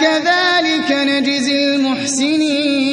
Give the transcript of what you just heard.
كذلك نجزي المحسنين.